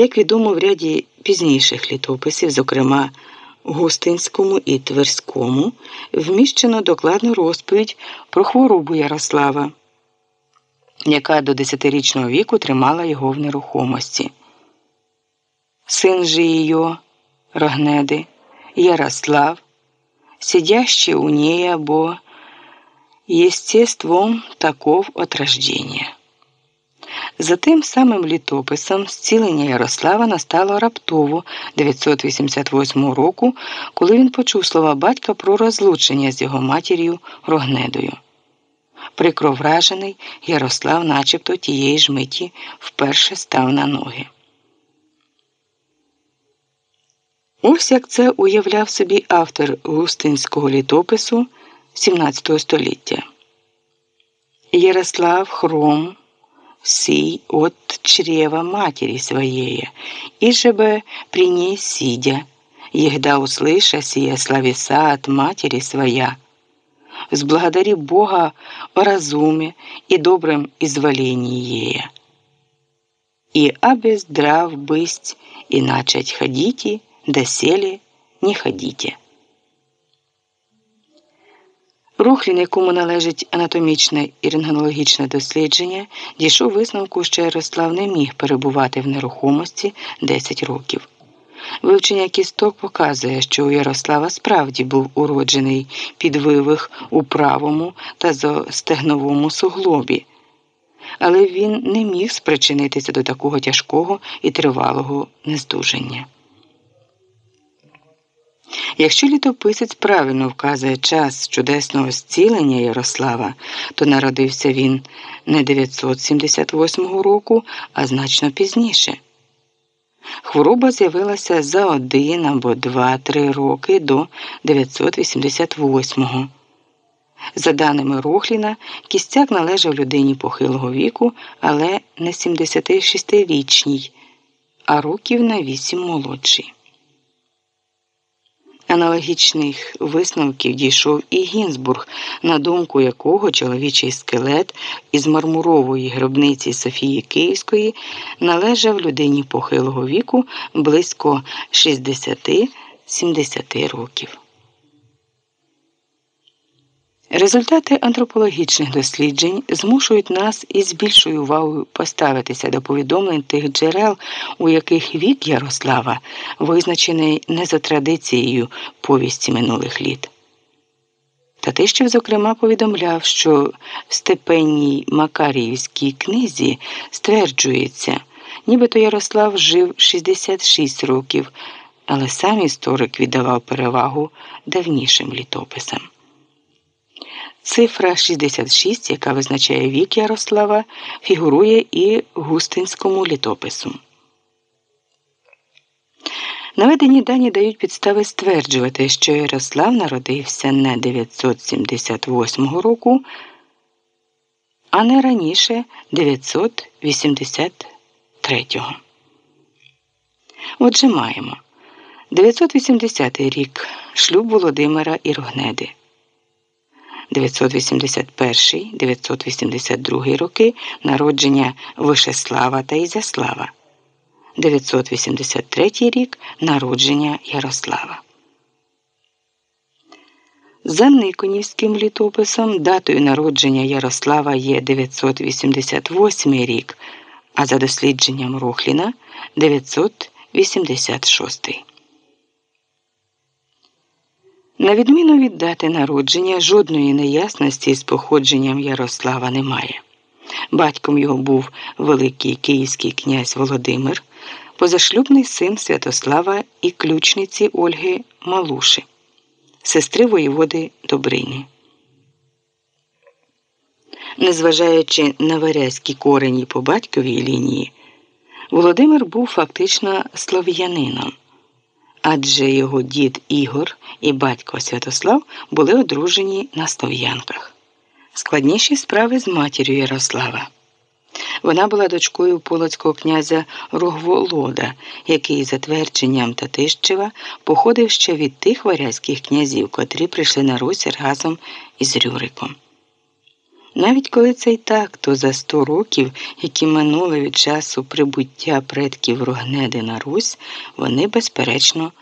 Як відомо в ряді пізніших літописів, зокрема Густинському і Тверському, вміщено докладну розповідь про хворобу Ярослава, яка до десятирічного віку тримала його в нерухомості. Син же її, Рогнеди, Ярослав, сидящий у ней або естеством таков от рождения. За тим самим літописом зцілення Ярослава настало раптово 988 року, коли він почув слова батька про розлучення з його матір'ю Рогнедою. Прикро вражений, Ярослав, начебто тієї ж миті, вперше став на ноги. Ось як це уявляв собі автор густинського літопису 17 століття. Ярослав Хром сей от чрева матери своей, и же при ней сидя, егда услыша сия словеса от матери своя, взблагодари Бога о разуме и добром изволении ея. И абы здрав бысть и начать ходите, доселе не ходите. Рухлін, якому належить анатомічне і рентгенологічне дослідження, дійшов висновку, що Ярослав не міг перебувати в нерухомості 10 років. Вивчення кісток показує, що у Ярослава справді був уроджений підвивих у правому та зостегновому суглобі, але він не міг спричинитися до такого тяжкого і тривалого нездужання. Якщо літописець правильно вказує час чудесного зцілення Ярослава, то народився він не 978 року, а значно пізніше. Хвороба з'явилася за один або два-три роки до 988-го. За даними Рохліна, кістяк належав людині похилого віку, але не 76-річній, а років на 8 молодший. Аналогічних висновків дійшов і Гінзбург, на думку якого чоловічий скелет із мармурової гробниці Софії Київської належав людині похилого віку близько 60-70 років. Результати антропологічних досліджень змушують нас із більшою увагою поставитися до повідомлень тих джерел, у яких вік Ярослава визначений не за традицією повісті минулих літ. Татищев, зокрема, повідомляв, що в степенній Макаріївській книзі стверджується, нібито Ярослав жив 66 років, але сам історик віддавав перевагу давнішим літописам. Цифра 66, яка визначає вік Ярослава, фігурує і Густинському літопису. Наведені дані дають підстави стверджувати, що Ярослав народився не 978 року, а не раніше 983. Отже, маємо 980 рік шлюб Володимира і Рогнеди. 981, 982 роки народження Вишеслава та Ізяслава, 983 рік народження Ярослава. За Никонівським літописом датою народження Ярослава є 988 рік, а за дослідженням Рохліна 986. На відміну від дати народження, жодної неясності з походженням Ярослава немає. Батьком його був великий київський князь Володимир, позашлюбний син Святослава і ключниці Ольги Малуши, сестри воєводи Добрині. Незважаючи на варязькі корені по батьковій лінії, Володимир був фактично слов'янином адже його дід Ігор і батько Святослав були одружені на слов'янках. Складніші справи з матір'ю Ярослава. Вона була дочкою полоцького князя Рогволода, який, за твердженням Татищева, походив ще від тих варязьких князів, котрі прийшли на Русь разом із Рюриком. Навіть коли це й так, то за сто років, які минули від часу прибуття предків Рогнеди на Русь, вони, безперечно,